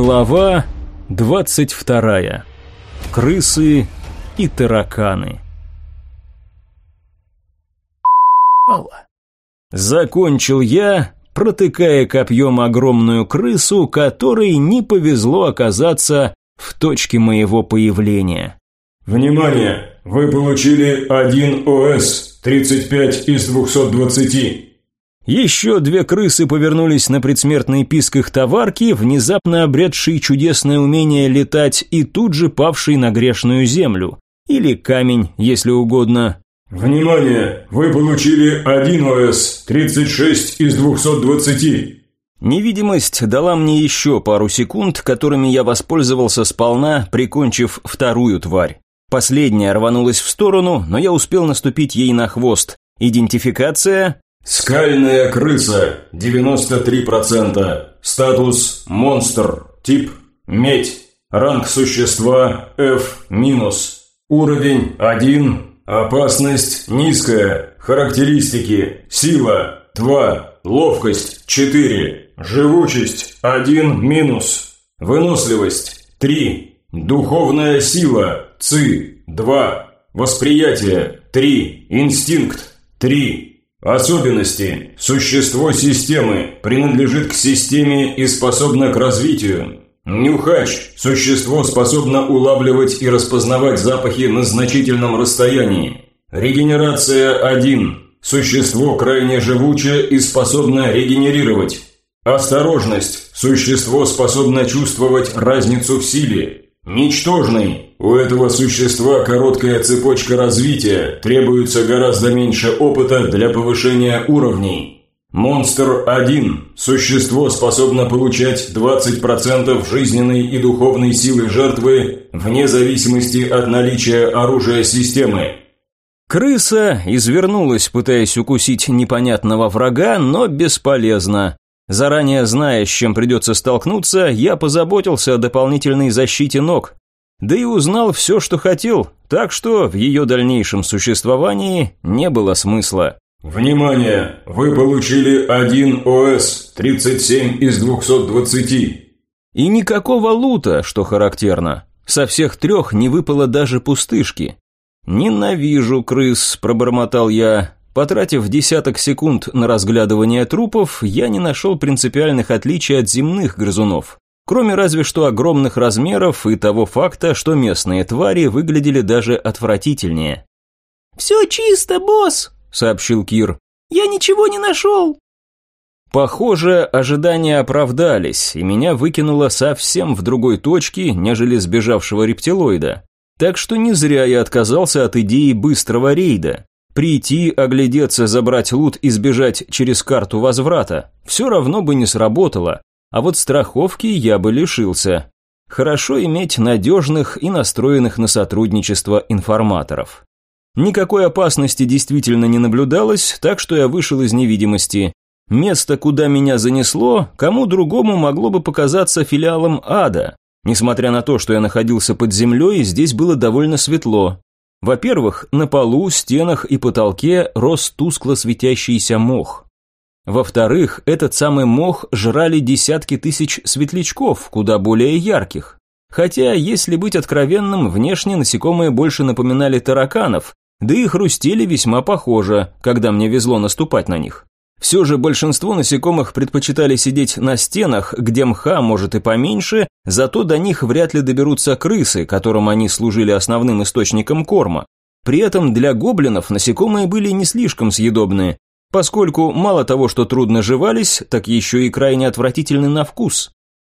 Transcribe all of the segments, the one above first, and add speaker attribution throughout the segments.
Speaker 1: Глава 22. Крысы и тараканы. Закончил я, протыкая копьем огромную крысу, которой не повезло оказаться в точке моего появления.
Speaker 2: Внимание! Вы получили один ОС, 35 из 220.
Speaker 1: Еще две крысы повернулись на предсмертный писк их товарки, внезапно обретший чудесное умение летать и тут же павший на грешную землю. Или камень, если угодно.
Speaker 2: Внимание! Вы получили один ОС, 36 из 220.
Speaker 1: Невидимость дала мне еще пару секунд, которыми я воспользовался сполна, прикончив вторую тварь. Последняя рванулась в сторону, но я успел наступить ей на хвост. Идентификация
Speaker 2: Скальная крыса, 93%. Статус монстр. Тип медь. Ранг существа F-. Уровень 1. Опасность низкая. Характеристики. Сила 2. Ловкость 4. Живучесть 1 минус. Выносливость 3. Духовная сила ЦИ 2. Восприятие 3. Инстинкт 3. Особенности. Существо системы принадлежит к системе и способно к развитию. Нюхач. Существо способно улавливать и распознавать запахи на значительном расстоянии. Регенерация 1. Существо крайне живучее и способно регенерировать. Осторожность. Существо способно чувствовать разницу в силе. Ничтожный. У этого существа короткая цепочка развития, требуется гораздо меньше опыта для повышения уровней. Монстр 1. Существо способно получать 20% жизненной и духовной силы жертвы вне зависимости от наличия оружия системы.
Speaker 1: Крыса извернулась, пытаясь укусить непонятного врага, но бесполезно. Заранее зная, с чем придется столкнуться, я позаботился о дополнительной защите ног. Да и узнал все, что хотел, так что в ее дальнейшем существовании не было смысла.
Speaker 2: «Внимание! Вы получили один ОС, 37 из 220».
Speaker 1: И никакого лута, что характерно. Со всех трех не выпало даже пустышки. «Ненавижу крыс», – пробормотал я, Потратив десяток секунд на разглядывание трупов, я не нашел принципиальных отличий от земных грызунов. Кроме разве что огромных размеров и того факта, что местные твари выглядели даже отвратительнее.
Speaker 3: «Все чисто, босс», — сообщил Кир. «Я ничего не нашел».
Speaker 1: Похоже, ожидания оправдались, и меня выкинуло совсем в другой точке, нежели сбежавшего рептилоида. Так что не зря я отказался от идеи быстрого рейда. Прийти, оглядеться, забрать лут и сбежать через карту возврата все равно бы не сработало, а вот страховки я бы лишился. Хорошо иметь надежных и настроенных на сотрудничество информаторов. Никакой опасности действительно не наблюдалось, так что я вышел из невидимости. Место, куда меня занесло, кому другому могло бы показаться филиалом ада. Несмотря на то, что я находился под землей, здесь было довольно светло. Во-первых, на полу, стенах и потолке рос тускло светящийся мох. Во-вторых, этот самый мох жрали десятки тысяч светлячков, куда более ярких. Хотя, если быть откровенным, внешне насекомые больше напоминали тараканов, да и хрустели весьма похоже, когда мне везло наступать на них. Все же большинство насекомых предпочитали сидеть на стенах, где мха может и поменьше, зато до них вряд ли доберутся крысы, которым они служили основным источником корма. При этом для гоблинов насекомые были не слишком съедобные, поскольку мало того, что трудно жевались, так еще и крайне отвратительны на вкус.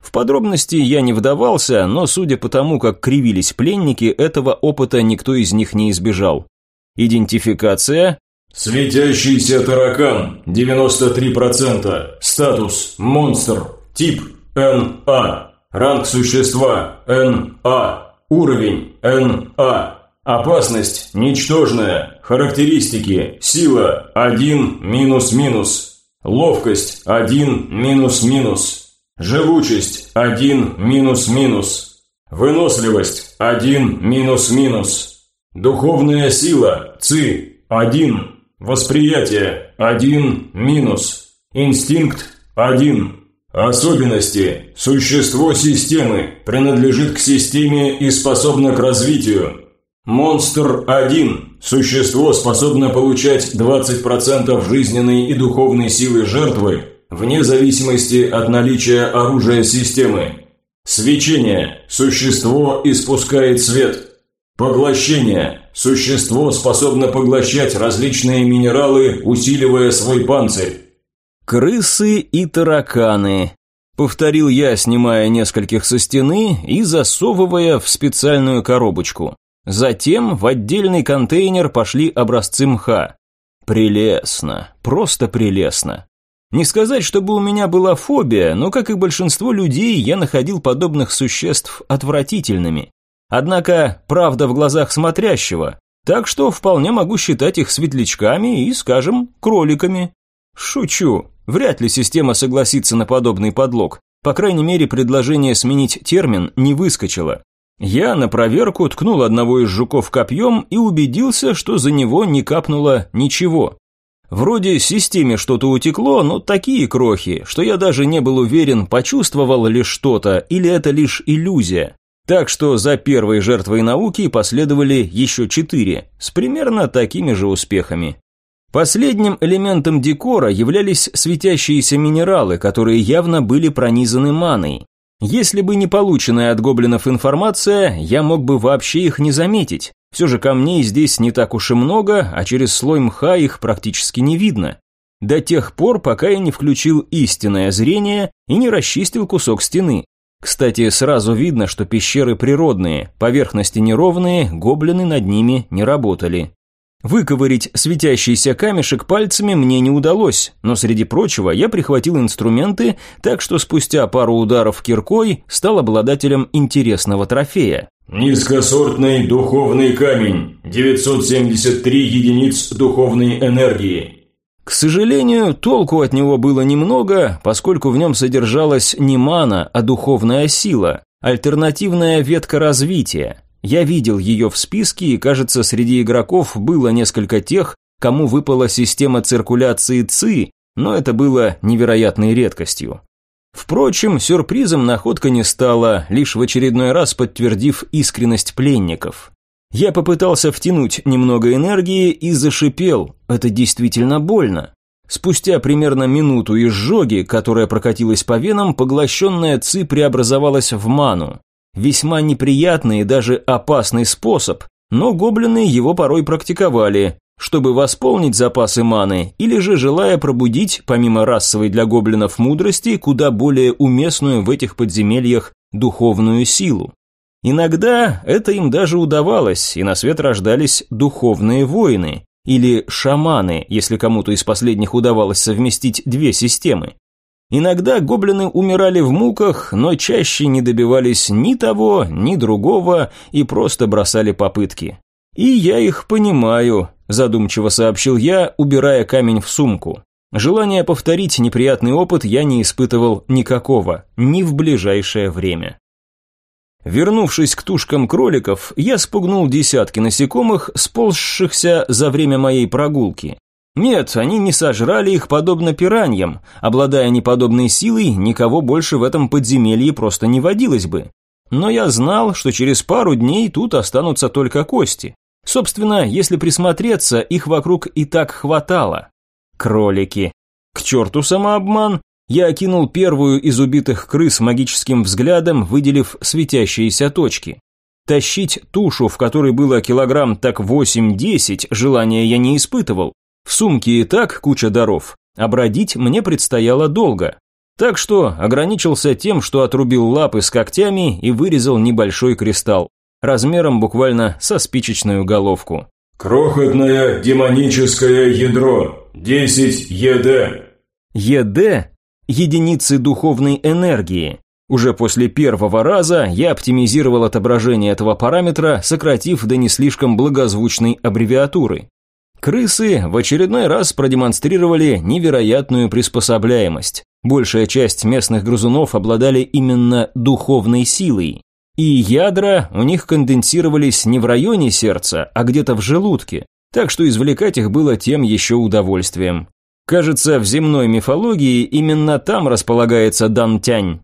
Speaker 1: В подробности я не вдавался, но судя по тому, как кривились пленники, этого опыта никто из них не избежал. Идентификация
Speaker 2: Светящийся таракан, 93%. Статус, монстр. Тип, НА. Ранг существа, НА. Уровень, НА. Опасность, ничтожная. Характеристики, сила, 1, минус-минус. Ловкость, 1, минус-минус. Живучесть, 1, минус-минус. Выносливость, 1, минус-минус. Духовная сила, ЦИ, 1. Восприятие – 1 минус. Инстинкт – 1. Особенности. Существо системы. Принадлежит к системе и способно к развитию. Монстр 1. Существо способно получать 20% жизненной и духовной силы жертвы, вне зависимости от наличия оружия системы. Свечение. Существо испускает свет. Поглощение. Существо способно поглощать различные минералы, усиливая свой панцирь.
Speaker 1: «Крысы и тараканы», — повторил я, снимая нескольких со стены и засовывая в специальную коробочку. Затем в отдельный контейнер пошли образцы мха. Прелестно, просто прелестно. Не сказать, чтобы у меня была фобия, но, как и большинство людей, я находил подобных существ отвратительными. Однако, правда в глазах смотрящего, так что вполне могу считать их светлячками и, скажем, кроликами. Шучу, Вряд ли система согласится на подобный подлог. По крайней мере, предложение сменить термин не выскочило. Я на проверку ткнул одного из жуков копьем и убедился, что за него не капнуло ничего. Вроде системе что-то утекло, но такие крохи, что я даже не был уверен, почувствовал ли что-то или это лишь иллюзия. Так что за первой жертвой науки последовали еще четыре, с примерно такими же успехами. Последним элементом декора являлись светящиеся минералы, которые явно были пронизаны маной. Если бы не полученная от гоблинов информация, я мог бы вообще их не заметить. Все же камней здесь не так уж и много, а через слой мха их практически не видно. До тех пор, пока я не включил истинное зрение и не расчистил кусок стены. Кстати, сразу видно, что пещеры природные, поверхности неровные, гоблины над ними не работали. Выковырить светящийся камешек пальцами мне не удалось, но среди прочего я прихватил инструменты, так что спустя пару ударов киркой стал обладателем интересного трофея.
Speaker 2: Низкосортный духовный камень, 973 единиц духовной энергии.
Speaker 1: К сожалению, толку от него было немного, поскольку в нем содержалась не мана, а духовная сила, альтернативная ветка развития. Я видел ее в списке, и, кажется, среди игроков было несколько тех, кому выпала система циркуляции ЦИ, но это было невероятной редкостью. Впрочем, сюрпризом находка не стала, лишь в очередной раз подтвердив искренность пленников. Я попытался втянуть немного энергии и зашипел, это действительно больно. Спустя примерно минуту изжоги, которая прокатилась по венам, поглощенная ЦИ преобразовалась в ману. Весьма неприятный и даже опасный способ, но гоблины его порой практиковали, чтобы восполнить запасы маны или же желая пробудить, помимо расовой для гоблинов мудрости, куда более уместную в этих подземельях духовную силу. Иногда это им даже удавалось, и на свет рождались духовные воины, или шаманы, если кому-то из последних удавалось совместить две системы. Иногда гоблины умирали в муках, но чаще не добивались ни того, ни другого и просто бросали попытки. «И я их понимаю», – задумчиво сообщил я, убирая камень в сумку. Желания повторить неприятный опыт я не испытывал никакого, ни в ближайшее время. Вернувшись к тушкам кроликов, я спугнул десятки насекомых, сползшихся за время моей прогулки. Нет, они не сожрали их подобно пираньям. Обладая неподобной силой, никого больше в этом подземелье просто не водилось бы. Но я знал, что через пару дней тут останутся только кости. Собственно, если присмотреться, их вокруг и так хватало. Кролики. К черту самообман. Я окинул первую из убитых крыс магическим взглядом, выделив светящиеся точки. Тащить тушу, в которой было килограмм так 8-10, желания я не испытывал. В сумке и так куча даров, а бродить мне предстояло долго. Так что ограничился тем, что отрубил лапы с когтями и вырезал небольшой кристалл, размером буквально со спичечную головку.
Speaker 2: «Крохотное демоническое ядро, 10 ЕД».
Speaker 1: ЕД – единицы духовной энергии. Уже после первого раза я оптимизировал отображение этого параметра, сократив до не слишком благозвучной аббревиатуры. Крысы в очередной раз продемонстрировали невероятную приспособляемость. Большая часть местных грызунов обладали именно духовной силой. И ядра у них конденсировались не в районе сердца, а где-то в желудке. Так что извлекать их было тем еще удовольствием. Кажется, в земной мифологии именно там располагается Дантянь.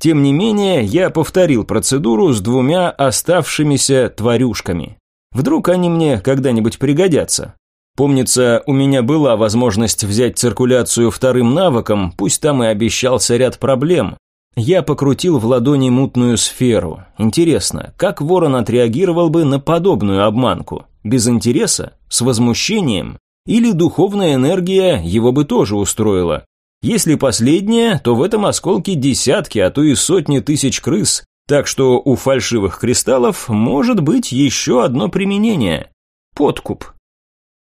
Speaker 1: Тем не менее, я повторил процедуру с двумя оставшимися тварюшками. Вдруг они мне когда-нибудь пригодятся. Помнится, у меня была возможность взять циркуляцию вторым навыком, пусть там и обещался ряд проблем. Я покрутил в ладони мутную сферу. Интересно, как ворон отреагировал бы на подобную обманку? Без интереса? С возмущением? Или духовная энергия его бы тоже устроила? Если последнее, то в этом осколке десятки, а то и сотни тысяч крыс, так что у фальшивых кристаллов может быть еще одно применение – подкуп.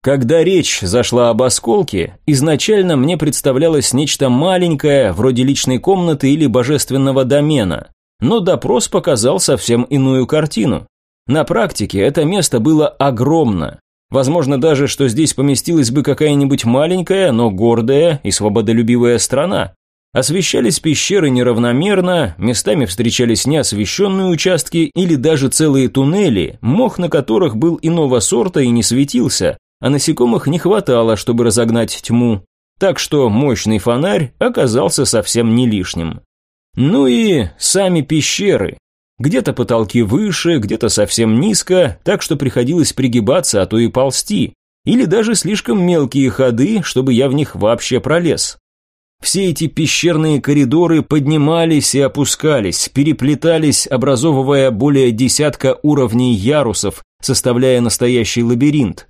Speaker 1: Когда речь зашла об осколке, изначально мне представлялось нечто маленькое, вроде личной комнаты или божественного домена, но допрос показал совсем иную картину. На практике это место было огромно. Возможно даже, что здесь поместилась бы какая-нибудь маленькая, но гордая и свободолюбивая страна. Освещались пещеры неравномерно, местами встречались неосвещенные участки или даже целые туннели, мох на которых был иного сорта и не светился, а насекомых не хватало, чтобы разогнать тьму, так что мощный фонарь оказался совсем не лишним. Ну и сами пещеры. Где-то потолки выше, где-то совсем низко, так что приходилось пригибаться, а то и ползти. Или даже слишком мелкие ходы, чтобы я в них вообще пролез. Все эти пещерные коридоры поднимались и опускались, переплетались, образовывая более десятка уровней ярусов, составляя настоящий лабиринт.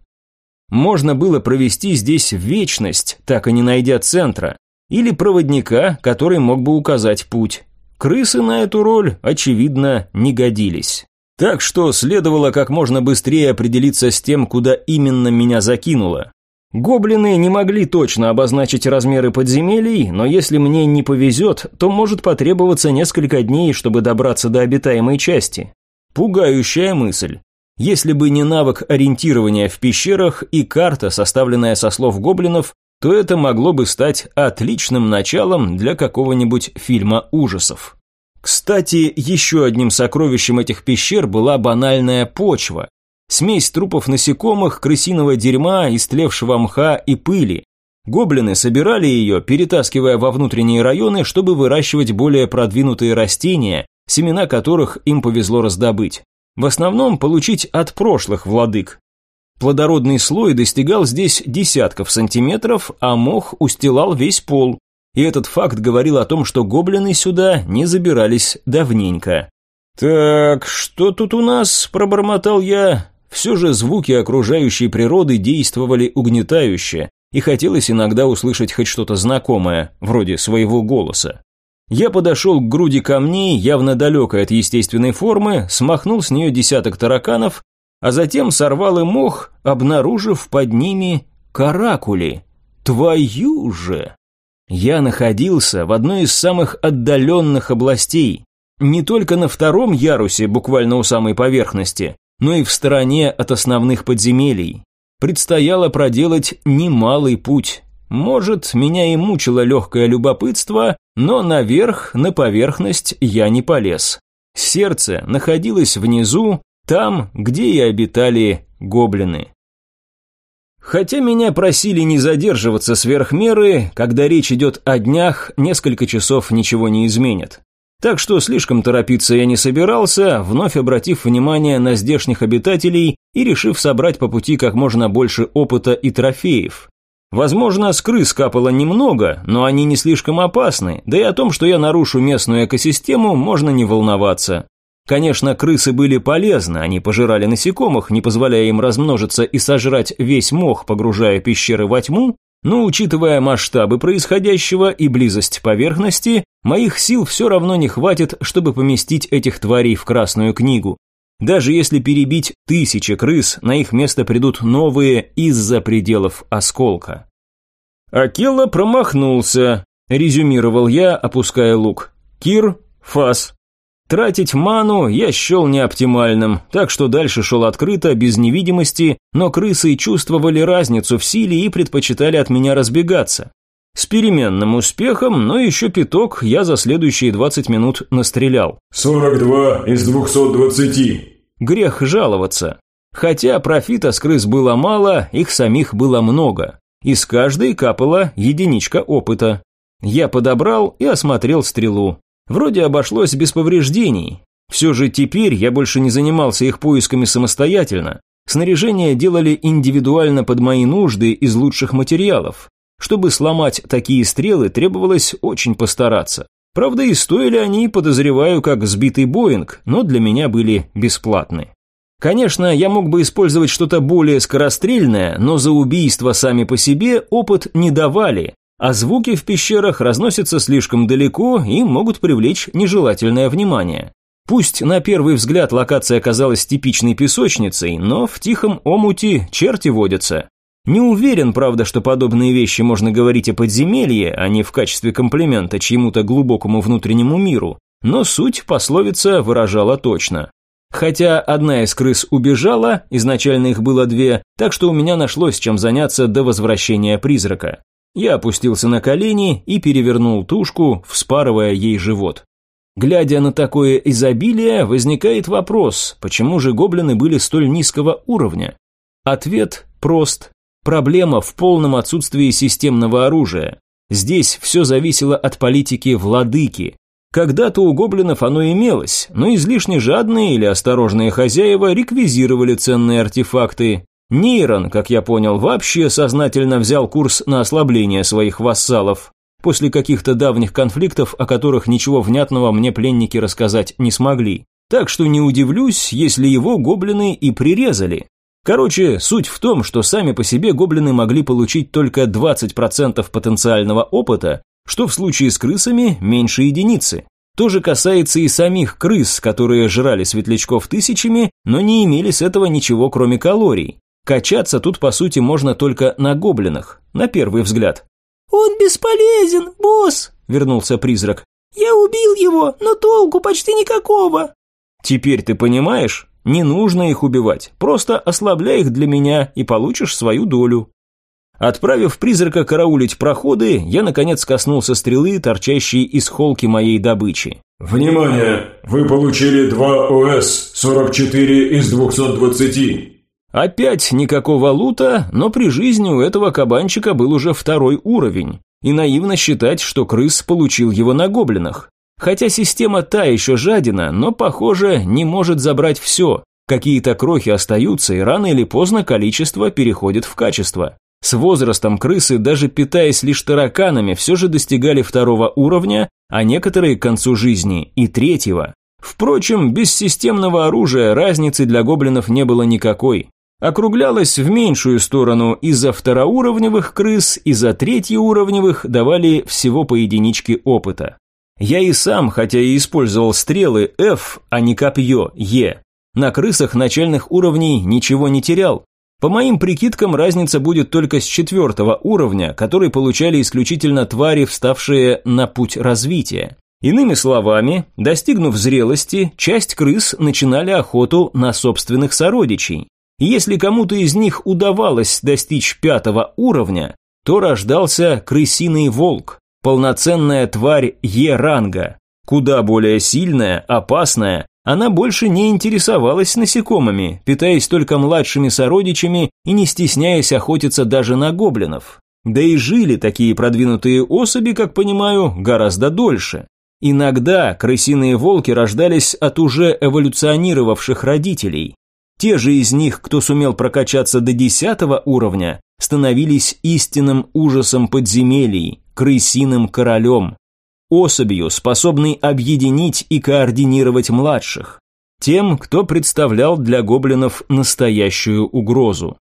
Speaker 1: Можно было провести здесь вечность, так и не найдя центра, или проводника, который мог бы указать путь. Крысы на эту роль, очевидно, не годились. Так что следовало как можно быстрее определиться с тем, куда именно меня закинуло. Гоблины не могли точно обозначить размеры подземелий, но если мне не повезет, то может потребоваться несколько дней, чтобы добраться до обитаемой части. Пугающая мысль. Если бы не навык ориентирования в пещерах и карта, составленная со слов гоблинов, то это могло бы стать отличным началом для какого-нибудь фильма ужасов. Кстати, еще одним сокровищем этих пещер была банальная почва. Смесь трупов насекомых, крысиного дерьма, истлевшего мха и пыли. Гоблины собирали ее, перетаскивая во внутренние районы, чтобы выращивать более продвинутые растения, семена которых им повезло раздобыть. В основном получить от прошлых владык. Плодородный слой достигал здесь десятков сантиметров, а мох устилал весь пол. И этот факт говорил о том, что гоблины сюда не забирались давненько. «Так, что тут у нас?» – пробормотал я. Все же звуки окружающей природы действовали угнетающе, и хотелось иногда услышать хоть что-то знакомое, вроде своего голоса. Я подошел к груди камней, явно далекой от естественной формы, смахнул с нее десяток тараканов, а затем сорвал и мох, обнаружив под ними каракули. Твою же! Я находился в одной из самых отдаленных областей. Не только на втором ярусе, буквально у самой поверхности, но и в стороне от основных подземелий. Предстояло проделать немалый путь. Может, меня и мучило легкое любопытство, но наверх, на поверхность я не полез. Сердце находилось внизу, там, где и обитали гоблины. Хотя меня просили не задерживаться сверх меры, когда речь идет о днях, несколько часов ничего не изменит. Так что слишком торопиться я не собирался, вновь обратив внимание на здешних обитателей и решив собрать по пути как можно больше опыта и трофеев. Возможно, с крыс капало немного, но они не слишком опасны, да и о том, что я нарушу местную экосистему, можно не волноваться. Конечно, крысы были полезны, они пожирали насекомых, не позволяя им размножиться и сожрать весь мох, погружая пещеры во тьму, но учитывая масштабы происходящего и близость поверхности, моих сил все равно не хватит, чтобы поместить этих тварей в Красную книгу. Даже если перебить тысячи крыс, на их место придут новые из-за пределов осколка. Акела промахнулся, резюмировал я, опуская лук. Кир, фас. Тратить ману я счел неоптимальным, так что дальше шел открыто, без невидимости, но крысы чувствовали разницу в силе и предпочитали от меня разбегаться. С переменным успехом, но еще пяток я за следующие 20 минут настрелял.
Speaker 2: 42 из 220.
Speaker 1: Грех жаловаться. Хотя профита с крыс было мало, их самих было много. Из каждой капала единичка опыта. Я подобрал и осмотрел стрелу. Вроде обошлось без повреждений. Все же теперь я больше не занимался их поисками самостоятельно. Снаряжение делали индивидуально под мои нужды из лучших материалов. Чтобы сломать такие стрелы, требовалось очень постараться. Правда, и стоили они, подозреваю, как сбитый Боинг, но для меня были бесплатны. Конечно, я мог бы использовать что-то более скорострельное, но за убийства сами по себе опыт не давали, а звуки в пещерах разносятся слишком далеко и могут привлечь нежелательное внимание. Пусть на первый взгляд локация оказалась типичной песочницей, но в тихом омуте черти водятся. Не уверен, правда, что подобные вещи можно говорить о подземелье, а не в качестве комплимента чьему-то глубокому внутреннему миру, но суть пословица выражала точно. Хотя одна из крыс убежала, изначально их было две, так что у меня нашлось чем заняться до возвращения призрака. Я опустился на колени и перевернул тушку, вспарывая ей живот. Глядя на такое изобилие, возникает вопрос, почему же гоблины были столь низкого уровня? Ответ прост. Проблема в полном отсутствии системного оружия. Здесь все зависело от политики владыки. Когда-то у гоблинов оно имелось, но излишне жадные или осторожные хозяева реквизировали ценные артефакты. Нейрон, как я понял, вообще сознательно взял курс на ослабление своих вассалов. После каких-то давних конфликтов, о которых ничего внятного мне пленники рассказать не смогли. Так что не удивлюсь, если его гоблины и прирезали. Короче, суть в том, что сами по себе гоблины могли получить только 20% потенциального опыта, что в случае с крысами меньше единицы. То же касается и самих крыс, которые жрали светлячков тысячами, но не имели с этого ничего кроме калорий. Качаться тут по сути можно только на гоблинах, на первый взгляд.
Speaker 3: «Он бесполезен, босс!» – вернулся призрак. «Я убил его, но толку почти никакого!»
Speaker 1: «Теперь ты понимаешь? Не нужно их убивать, просто ослабляй их для меня и получишь свою долю». Отправив призрака караулить проходы, я наконец коснулся стрелы, торчащей из холки моей добычи.
Speaker 2: «Внимание! Вы получили 2 ОС, 44 из 220.
Speaker 1: Опять никакого лута, но при жизни у этого кабанчика был уже второй уровень, и наивно считать, что крыс получил его на гоблинах. Хотя система та еще жадина, но, похоже, не может забрать все. Какие-то крохи остаются, и рано или поздно количество переходит в качество. С возрастом крысы, даже питаясь лишь тараканами, все же достигали второго уровня, а некоторые к концу жизни и третьего. Впрочем, без системного оружия разницы для гоблинов не было никакой. Округлялась в меньшую сторону из-за второуровневых крыс, из-за третьеуровневых давали всего по единичке опыта. Я и сам, хотя и использовал стрелы F, а не копье E, на крысах начальных уровней ничего не терял, по моим прикидкам, разница будет только с четвертого уровня, который получали исключительно твари, вставшие на путь развития. Иными словами, достигнув зрелости, часть крыс начинали охоту на собственных сородичей. И если кому-то из них удавалось достичь пятого уровня, то рождался крысиный волк, полноценная тварь Е-ранга, куда более сильная, опасная она больше не интересовалась насекомыми, питаясь только младшими сородичами и не стесняясь охотиться даже на гоблинов. Да и жили такие продвинутые особи, как понимаю, гораздо дольше. Иногда крысиные волки рождались от уже эволюционировавших родителей. Те же из них, кто сумел прокачаться до десятого уровня, становились истинным ужасом подземелий, крысиным королем особью, способной объединить и координировать младших, тем, кто представлял для гоблинов настоящую угрозу.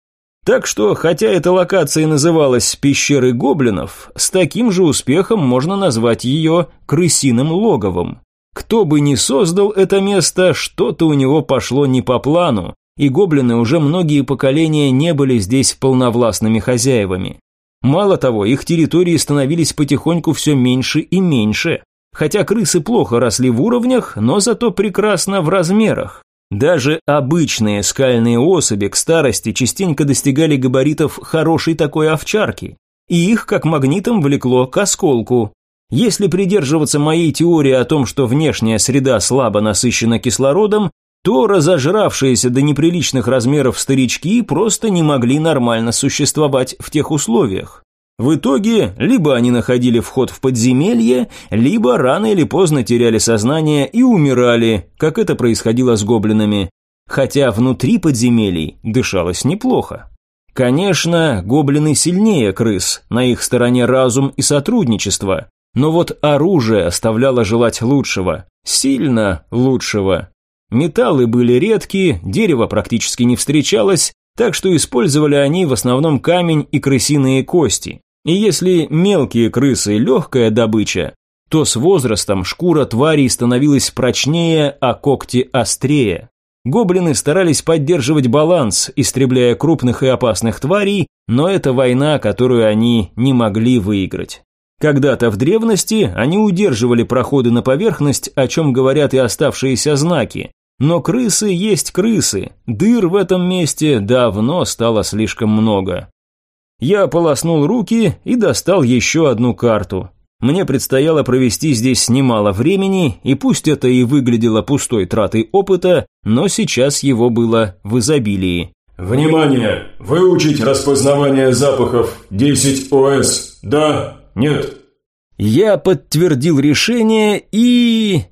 Speaker 1: Так что, хотя эта локация называлась «Пещеры гоблинов», с таким же успехом можно назвать ее «крысиным логовом». Кто бы ни создал это место, что-то у него пошло не по плану, и гоблины уже многие поколения не были здесь полновластными хозяевами. Мало того, их территории становились потихоньку все меньше и меньше. Хотя крысы плохо росли в уровнях, но зато прекрасно в размерах. Даже обычные скальные особи к старости частенько достигали габаритов хорошей такой овчарки, и их как магнитом влекло к осколку. Если придерживаться моей теории о том, что внешняя среда слабо насыщена кислородом, то разожравшиеся до неприличных размеров старички просто не могли нормально существовать в тех условиях. В итоге, либо они находили вход в подземелье, либо рано или поздно теряли сознание и умирали, как это происходило с гоблинами. Хотя внутри подземелий дышалось неплохо. Конечно, гоблины сильнее крыс, на их стороне разум и сотрудничество, но вот оружие оставляло желать лучшего, сильно лучшего. Металлы были редкие, дерево практически не встречалось, так что использовали они в основном камень и крысиные кости. И если мелкие крысы – легкая добыча, то с возрастом шкура тварей становилась прочнее, а когти острее. Гоблины старались поддерживать баланс, истребляя крупных и опасных тварей, но это война, которую они не могли выиграть. Когда-то в древности они удерживали проходы на поверхность, о чем говорят и оставшиеся знаки. Но крысы есть крысы, дыр в этом месте давно стало слишком много. Я ополоснул руки и достал еще одну карту. Мне предстояло провести здесь немало времени, и пусть это и выглядело пустой тратой опыта, но сейчас его было в изобилии.
Speaker 2: «Внимание! Выучить распознавание запахов 10 ОС. Да? Нет?»
Speaker 1: Я подтвердил решение и...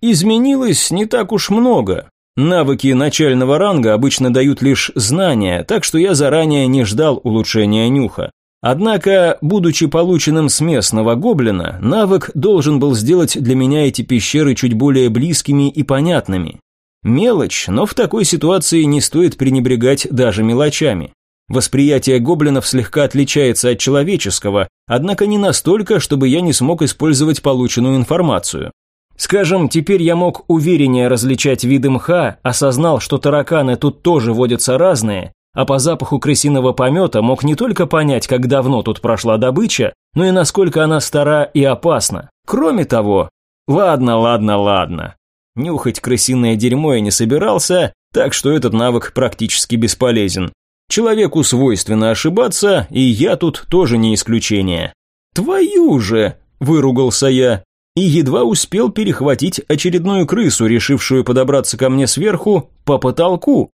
Speaker 1: Изменилось не так уж много. Навыки начального ранга обычно дают лишь знания, так что я заранее не ждал улучшения нюха. Однако, будучи полученным с местного гоблина, навык должен был сделать для меня эти пещеры чуть более близкими и понятными. Мелочь, но в такой ситуации не стоит пренебрегать даже мелочами. Восприятие гоблинов слегка отличается от человеческого, однако не настолько, чтобы я не смог использовать полученную информацию. Скажем, теперь я мог увереннее различать виды мха, осознал, что тараканы тут тоже водятся разные, а по запаху крысиного помета мог не только понять, как давно тут прошла добыча, но и насколько она стара и опасна. Кроме того, ладно, ладно, ладно. Нюхать крысиное дерьмо я не собирался, так что этот навык практически бесполезен. Человеку свойственно ошибаться, и я тут тоже не исключение. «Твою же!» – выругался я и едва успел перехватить очередную крысу, решившую подобраться ко мне сверху, по потолку.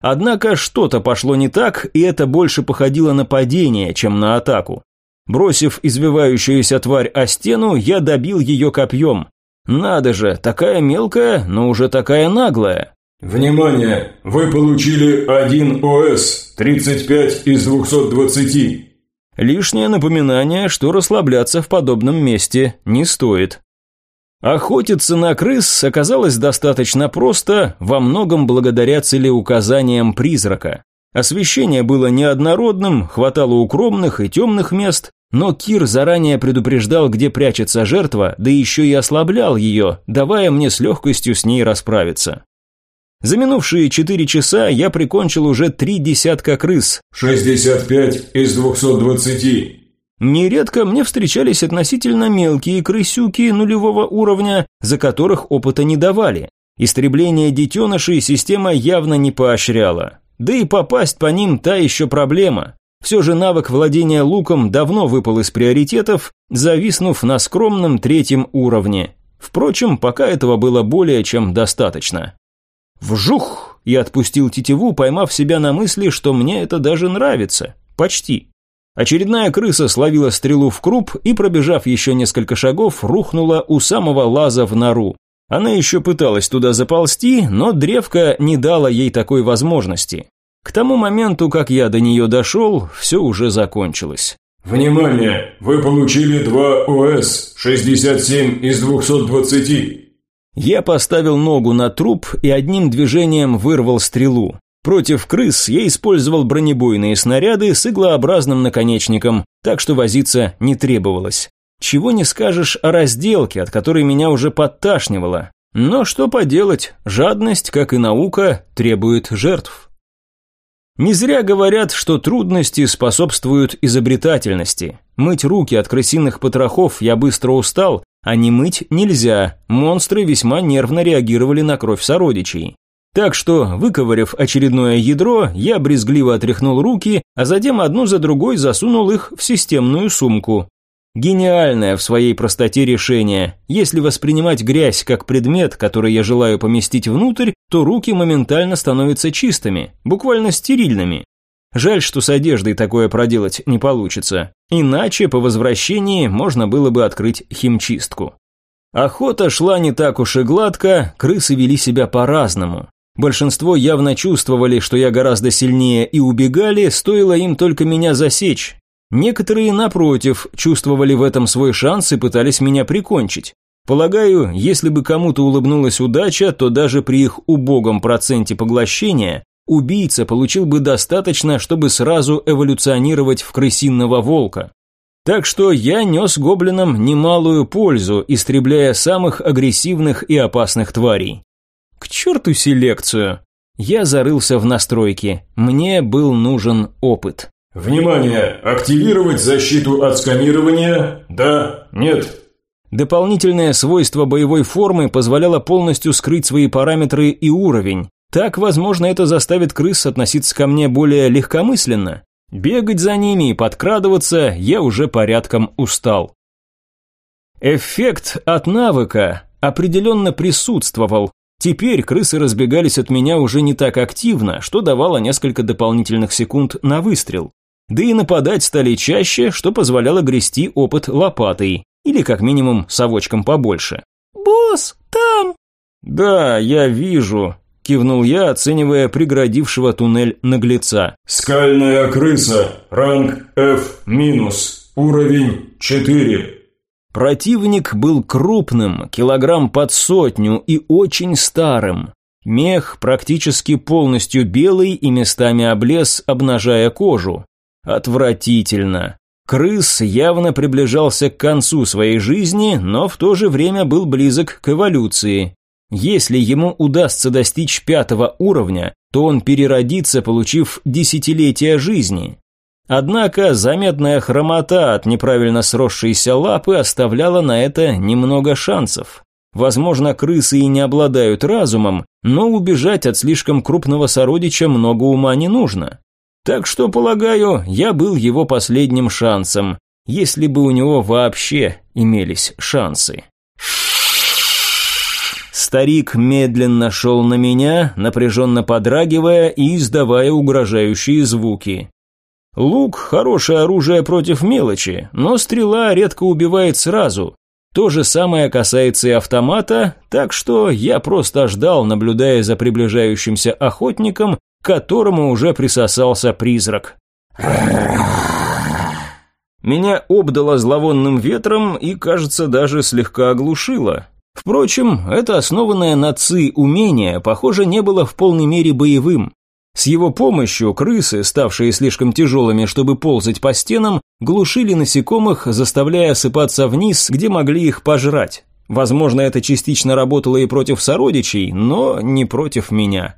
Speaker 1: Однако что-то пошло не так, и это больше походило на падение, чем на атаку. Бросив извивающуюся тварь о стену, я добил ее копьем. Надо же, такая мелкая, но уже такая наглая.
Speaker 2: Внимание! Вы получили один ОС, 35 из 220.
Speaker 1: Лишнее напоминание, что расслабляться в подобном месте не стоит. Охотиться на крыс оказалось достаточно просто, во многом благодаря целеуказаниям призрака. Освещение было неоднородным, хватало укромных и темных мест, но Кир заранее предупреждал, где прячется жертва, да еще и ослаблял ее, давая мне с легкостью с ней расправиться. За минувшие четыре часа я прикончил уже три десятка крыс.
Speaker 2: «65 из 220».
Speaker 1: Нередко мне встречались относительно мелкие крысюки нулевого уровня, за которых опыта не давали. Истребление детенышей система явно не поощряла. Да и попасть по ним та еще проблема. Все же навык владения луком давно выпал из приоритетов, зависнув на скромном третьем уровне. Впрочем, пока этого было более чем достаточно. Вжух! Я отпустил тетиву, поймав себя на мысли, что мне это даже нравится. Почти. Очередная крыса словила стрелу в круп и, пробежав еще несколько шагов, рухнула у самого лаза в нору. Она еще пыталась туда заползти, но древко не дало ей такой возможности. К тому моменту, как я до нее дошел, все уже закончилось.
Speaker 2: «Внимание! Вы получили 2 ОС, 67 из 220».
Speaker 1: Я поставил ногу на труп и одним движением вырвал стрелу. Против крыс я использовал бронебойные снаряды с иглообразным наконечником, так что возиться не требовалось. Чего не скажешь о разделке, от которой меня уже подташнивало. Но что поделать, жадность, как и наука, требует жертв. Не зря говорят, что трудности способствуют изобретательности. Мыть руки от крысиных потрохов я быстро устал, а не мыть нельзя, монстры весьма нервно реагировали на кровь сородичей. Так что, выковыряв очередное ядро, я брезгливо отряхнул руки, а затем одну за другой засунул их в системную сумку. Гениальное в своей простоте решение. Если воспринимать грязь как предмет, который я желаю поместить внутрь, то руки моментально становятся чистыми, буквально стерильными. Жаль, что с одеждой такое проделать не получится. Иначе по возвращении можно было бы открыть химчистку. Охота шла не так уж и гладко, крысы вели себя по-разному. Большинство явно чувствовали, что я гораздо сильнее и убегали, стоило им только меня засечь. Некоторые, напротив, чувствовали в этом свой шанс и пытались меня прикончить. Полагаю, если бы кому-то улыбнулась удача, то даже при их убогом проценте поглощения убийца получил бы достаточно, чтобы сразу эволюционировать в крысиного волка. Так что я нес гоблинам немалую пользу, истребляя самых агрессивных и опасных тварей. К черту селекцию! Я зарылся в настройки. Мне был нужен опыт.
Speaker 2: Внимание! Активировать защиту от сканирования? Да? Нет?
Speaker 1: Дополнительное свойство боевой формы позволяло полностью скрыть свои параметры и уровень. Так, возможно, это заставит крыс относиться ко мне более легкомысленно. Бегать за ними и подкрадываться я уже порядком устал. Эффект от навыка определенно присутствовал, Теперь крысы разбегались от меня уже не так активно, что давало несколько дополнительных секунд на выстрел. Да и нападать стали чаще, что позволяло грести опыт лопатой, или как минимум совочком побольше.
Speaker 3: «Босс, там!»
Speaker 1: «Да, я вижу», – кивнул я, оценивая преградившего туннель наглеца.
Speaker 2: «Скальная крыса, ранг F-, уровень 4».
Speaker 1: Противник был крупным, килограмм под сотню и очень старым. Мех практически полностью белый и местами облез, обнажая кожу. Отвратительно. Крыс явно приближался к концу своей жизни, но в то же время был близок к эволюции. Если ему удастся достичь пятого уровня, то он переродится, получив десятилетия жизни. Однако заметная хромота от неправильно сросшейся лапы оставляла на это немного шансов. Возможно, крысы и не обладают разумом, но убежать от слишком крупного сородича много ума не нужно. Так что, полагаю, я был его последним шансом, если бы у него вообще имелись шансы. Старик медленно шел на меня, напряженно подрагивая и издавая угрожающие звуки. Лук – хорошее оружие против мелочи, но стрела редко убивает сразу. То же самое касается и автомата, так что я просто ждал, наблюдая за приближающимся охотником, к которому уже присосался призрак. Меня обдало зловонным ветром и, кажется, даже слегка оглушило. Впрочем, это основанное на ЦИ умение, похоже, не было в полной мере боевым. С его помощью крысы, ставшие слишком тяжелыми, чтобы ползать по стенам, глушили насекомых, заставляя осыпаться вниз, где могли их пожрать. Возможно, это частично работало и против сородичей, но не против меня.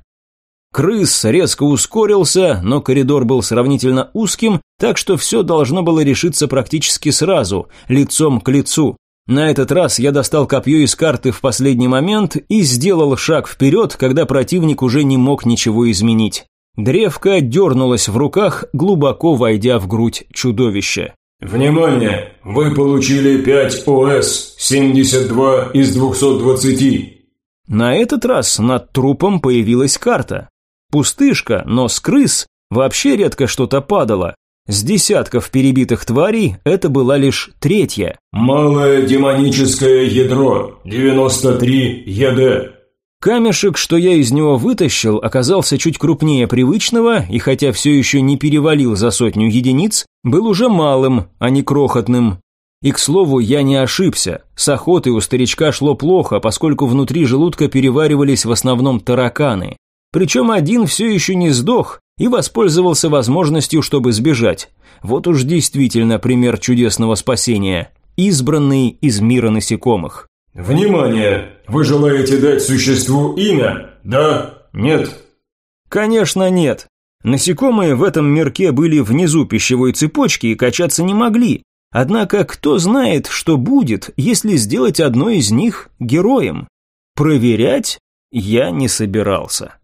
Speaker 1: Крыс резко ускорился, но коридор был сравнительно узким, так что все должно было решиться практически сразу, лицом к лицу. На этот раз я достал копье из карты в последний момент и сделал шаг вперед, когда противник уже не мог ничего изменить. Древко дернулось в руках, глубоко войдя в грудь чудовища.
Speaker 2: «Внимание! Вы получили 5 ОС, 72 из 220».
Speaker 1: На этот раз над трупом появилась карта. Пустышка, но с крыс вообще редко что-то падало, с десятков перебитых тварей это была лишь третья.
Speaker 2: «Малое демоническое ядро, 93 ЕД».
Speaker 1: Камешек, что я из него вытащил, оказался чуть крупнее привычного, и хотя все еще не перевалил за сотню единиц, был уже малым, а не крохотным. И, к слову, я не ошибся. С охотой у старичка шло плохо, поскольку внутри желудка переваривались в основном тараканы. Причем один все еще не сдох, и воспользовался возможностью, чтобы сбежать. Вот уж действительно пример чудесного спасения. Избранный из мира насекомых.
Speaker 2: «Внимание! Вы желаете дать существу имя? Да? Нет?»
Speaker 1: «Конечно нет. Насекомые в этом мирке были внизу пищевой цепочки и качаться не могли. Однако кто знает, что будет, если сделать одно из них героем? Проверять я не собирался».